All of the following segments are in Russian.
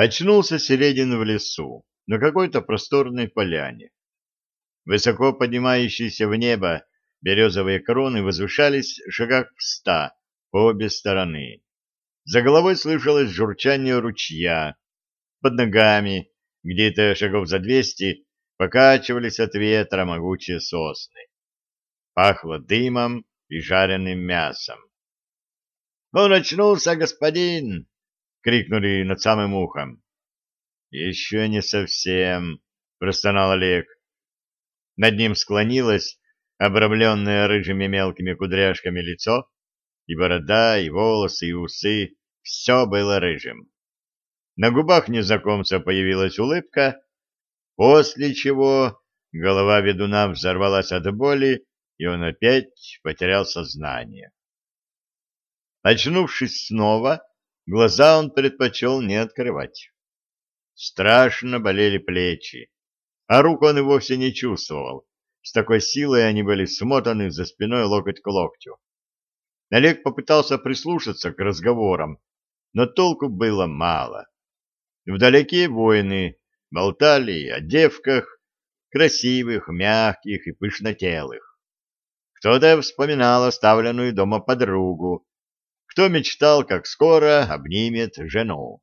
Очнулся Середин в лесу, на какой-то просторной поляне. Высоко поднимающиеся в небо березовые кроны возвышались в шагах в ста по обе стороны. За головой слышалось журчание ручья. Под ногами, где-то шагов за двести, покачивались от ветра могучие сосны. Пахло дымом и жареным мясом. — Он очнулся, господин! — крикнули над самым ухом. — Еще не совсем, — простонал Олег. Над ним склонилось обрамленное рыжими мелкими кудряшками лицо, и борода, и волосы, и усы — все было рыжим. На губах незнакомца появилась улыбка, после чего голова ведуна взорвалась от боли, и он опять потерял сознание. Очнувшись снова, глаза он предпочел не открывать. Страшно болели плечи, а рук он и вовсе не чувствовал. С такой силой они были смотаны за спиной локоть к локтю. Олег попытался прислушаться к разговорам, но толку было мало. Вдалеке воины болтали о девках, красивых, мягких и пышнотелых. Кто-то вспоминал оставленную дома подругу, кто мечтал, как скоро обнимет жену.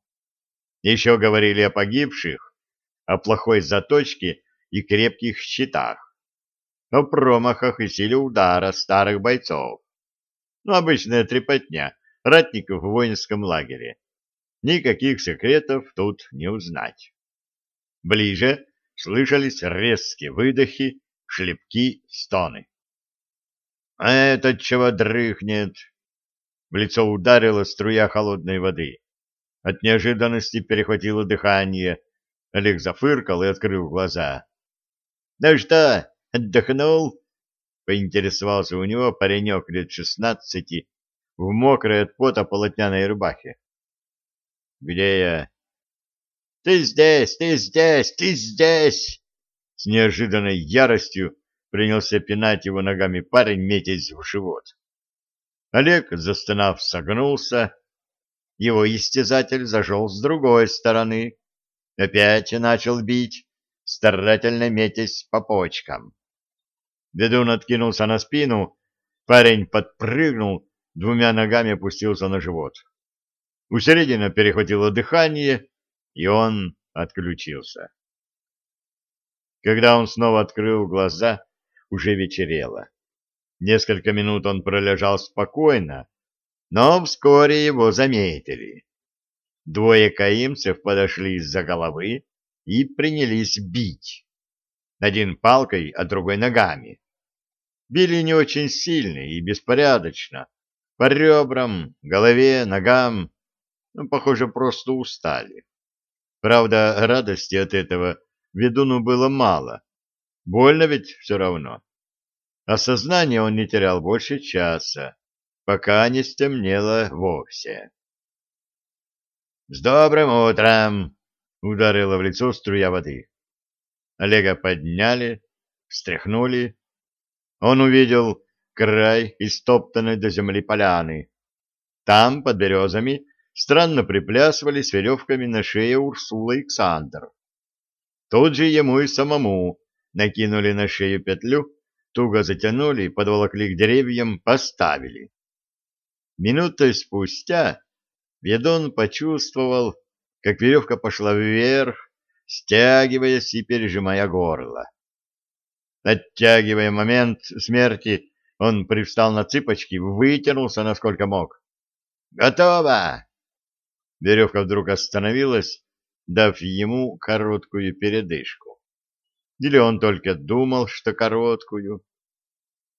Еще говорили о погибших, о плохой заточке и крепких щитах, о промахах и силе удара старых бойцов. Ну, обычная трепотня ратников в воинском лагере. Никаких секретов тут не узнать. Ближе слышались резкие выдохи, шлепки, стоны. — А этот чего дрыхнет? В лицо ударила струя холодной воды. От неожиданности перехватило дыхание. Олег зафыркал и открыл глаза. — Ну что, отдохнул? — поинтересовался у него паренек лет шестнадцати в мокрой от пота полотняной рубахе. Где я? Ты здесь, ты здесь, ты здесь! С неожиданной яростью принялся пинать его ногами парень, метясь в живот. Олег, застонав, согнулся. Его истязатель зашел с другой стороны. Опять начал бить, старательно метясь по почкам. Ведун откинулся на спину, парень подпрыгнул, двумя ногами опустился на живот. У середины перехватило дыхание, и он отключился. Когда он снова открыл глаза, уже вечерело. Несколько минут он пролежал спокойно, но вскоре его заметили. Двое каимцев подошли из-за головы и принялись бить. Один палкой, а другой ногами. Били не очень сильно и беспорядочно, по ребрам, голове, ногам, ну, похоже, просто устали. Правда, радости от этого ведуну было мало. Больно ведь все равно. А сознание он не терял больше часа, пока не стемнело вовсе. «С добрым утром!» — ударила в лицо струя воды. Олега подняли, встряхнули. Он увидел край истоптанной до земли поляны. Там, под березами, странно приплясывали с веревками на шее Урсула и Ксандр. Тут же ему и самому накинули на шею петлю, туго затянули, подволокли к деревьям, поставили. Минутой спустя ведун почувствовал, как веревка пошла вверх, стягиваясь и пережимая горло. Оттягивая момент смерти, он привстал на цыпочки, вытянулся насколько мог. «Готово!» Веревка вдруг остановилась, дав ему короткую передышку. Или он только думал, что короткую.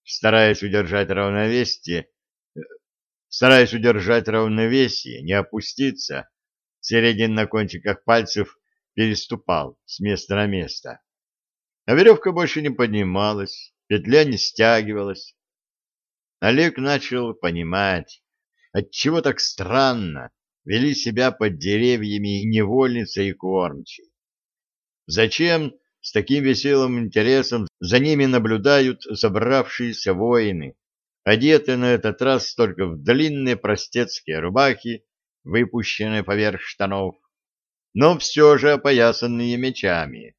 Стараясь удержать равновесие, стараясь удержать равновесие, не опуститься, Середин на кончиках пальцев переступал с места на место. А веревка больше не поднималась, петля не стягивалась. Олег начал понимать, отчего так странно вели себя под деревьями невольница и кормчий. Зачем с таким веселым интересом за ними наблюдают собравшиеся воины, одетые на этот раз только в длинные простецкие рубахи, выпущенные поверх штанов, но все же опоясанные мечами.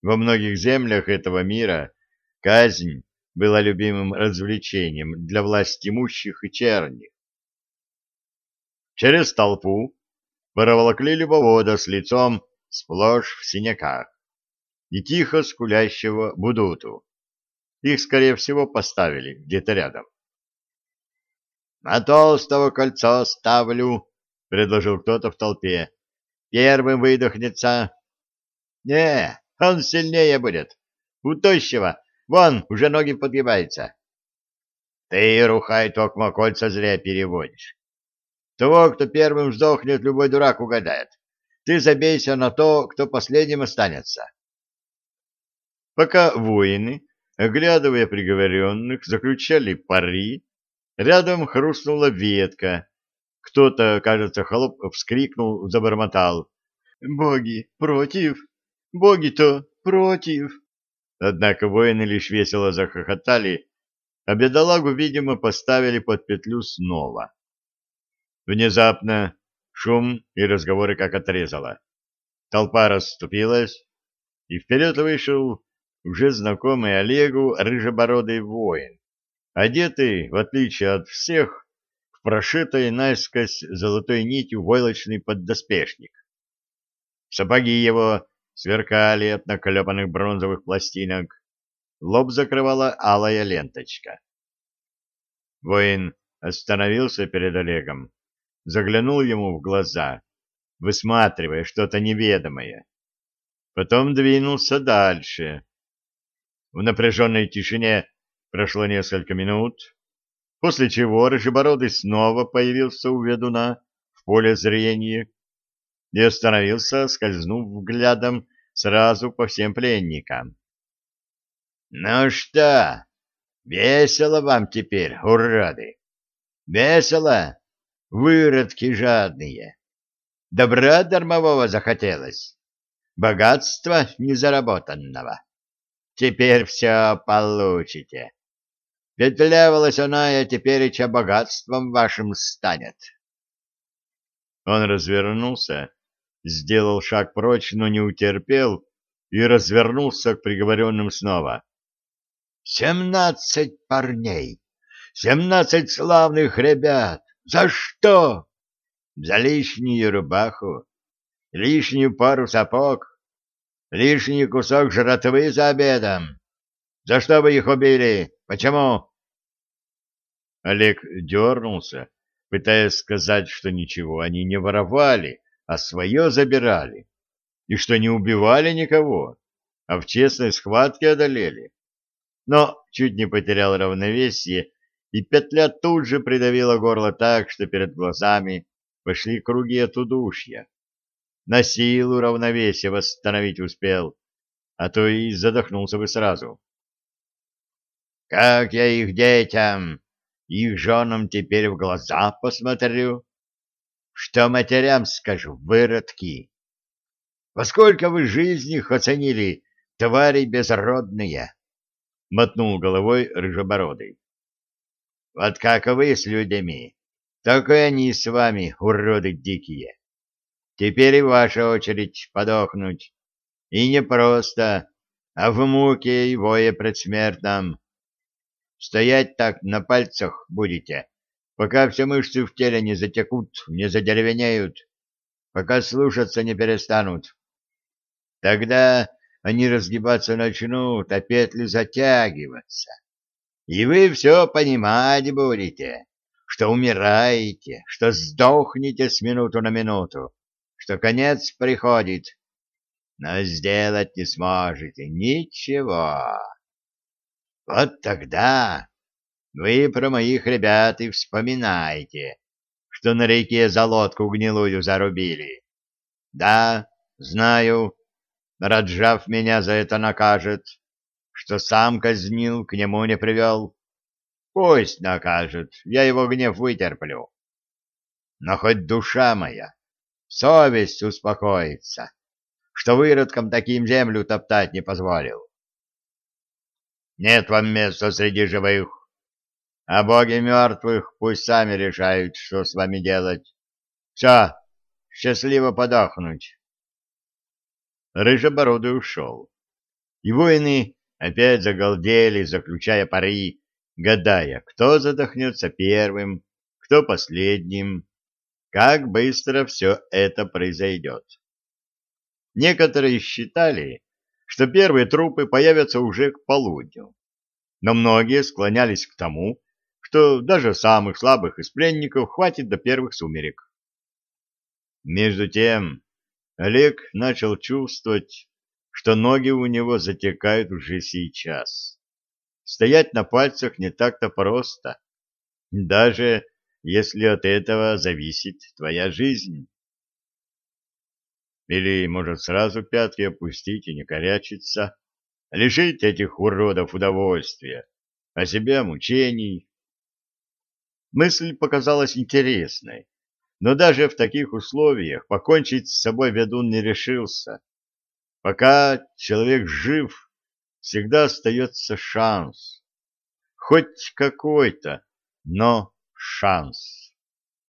Во многих землях этого мира казнь была любимым развлечением для власть имущих и черних. Через толпу проволокли любовода с лицом сплошь в синяках и тихо скулящего Будуту. Их, скорее всего, поставили где-то рядом. — На толстого кольцо ставлю, — предложил кто-то в толпе. — Первым выдохнется. — Не, он сильнее будет. У тощего, вон, уже ноги подгибаются. — Ты, Рухай, токмо кольца зря переводишь. Того, кто первым вздохнет, любой дурак угадает. Ты забейся на то, кто последним останется. Пока воины, оглядывая приговоренных, заключали пари, рядом хрустнула ветка. Кто-то, кажется, холоп вскрикнул, забормотал. «Боги, против! Боги-то против!» Однако воины лишь весело захохотали, а бедолагу, видимо, поставили под петлю снова. Внезапно шум и разговоры как отрезало. Толпа расступилась, и вперед вышел уже знакомый Олегу рыжебородый воин, одетый, в отличие от всех, в прошитой наискось золотой нитью войлочный поддоспешник. Сапоги его сверкали от наклепанных бронзовых пластинок, лоб закрывала алая ленточка. Воин остановился перед Олегом, заглянул ему в глаза, высматривая что-то неведомое. Потом двинулся дальше. В напряженной тишине прошло несколько минут, после чего Рыжебородый снова появился у ведуна в поле зрения и остановился, скользнув взглядом сразу по всем пленникам. — Ну что, весело вам теперь, уроды? Весело? Выродки жадные. Добра дармового захотелось, богатства незаработанного. Теперь все получите. Петля волосяная теперь богатством вашим станет. Он развернулся, сделал шаг прочь, но не утерпел и развернулся к приговоренным снова. «Семнадцать парней! Семнадцать славных ребят! За что? За лишнюю рубаху, лишнюю пару сапог, лишний кусок жратвы за обедом. За что вы их убили? Почему? Олег дернулся, пытаясь сказать, что ничего они не воровали, а свое забирали, и что не убивали никого, а в честной схватке одолели. Но чуть не потерял равновесие и петля тут же придавила горло так, что перед глазами пошли круги от удушья. На силу равновесие восстановить успел, а то и задохнулся бы сразу. «Как я их детям, их женам теперь в глаза посмотрю? Что матерям скажу, выродки? Поскольку вы жизнь их оценили, твари безродные?» — мотнул головой рыжебородый. Вот как вы с людьми, так и они с вами, уроды дикие. Теперь и ваша очередь подохнуть. И не просто, а в муке и вое предсмертном. Стоять так на пальцах будете, пока все мышцы в теле не затекут, не задеревенеют, пока слушаться не перестанут. Тогда они разгибаться начнут, а петли затягиваться. И вы все понимать будете, что умираете, что сдохнете с минуту на минуту, что конец приходит, но сделать не сможете ничего. Вот тогда вы про моих ребят и вспоминайте, что на реке за лодку гнилую зарубили. Да, знаю, Раджав меня за это накажет, что сам казнил, к нему не привел. Пусть накажет, я его гнев вытерплю. Но хоть душа моя, совесть успокоится, что выродкам таким землю топтать не позволил. Нет вам места среди живых, а боги мертвых пусть сами решают, что с вами делать. Все, счастливо подохнуть. Рыжебородый ушел. И воины опять загалдели, заключая пари, гадая, кто задохнется первым, кто последним, как быстро все это произойдет. Некоторые считали, что первые трупы появятся уже к полудню, но многие склонялись к тому, что даже самых слабых из пленников хватит до первых сумерек. Между тем Олег начал чувствовать, что ноги у него затекают уже сейчас. Стоять на пальцах не так-то просто, даже если от этого зависит твоя жизнь. Или, может, сразу пятки опустить и не корячиться, лишить этих уродов удовольствия, а себя мучений. Мысль показалась интересной, но даже в таких условиях покончить с собой ведун не решился. Пока человек жив, всегда остается шанс. Хоть какой-то, но шанс.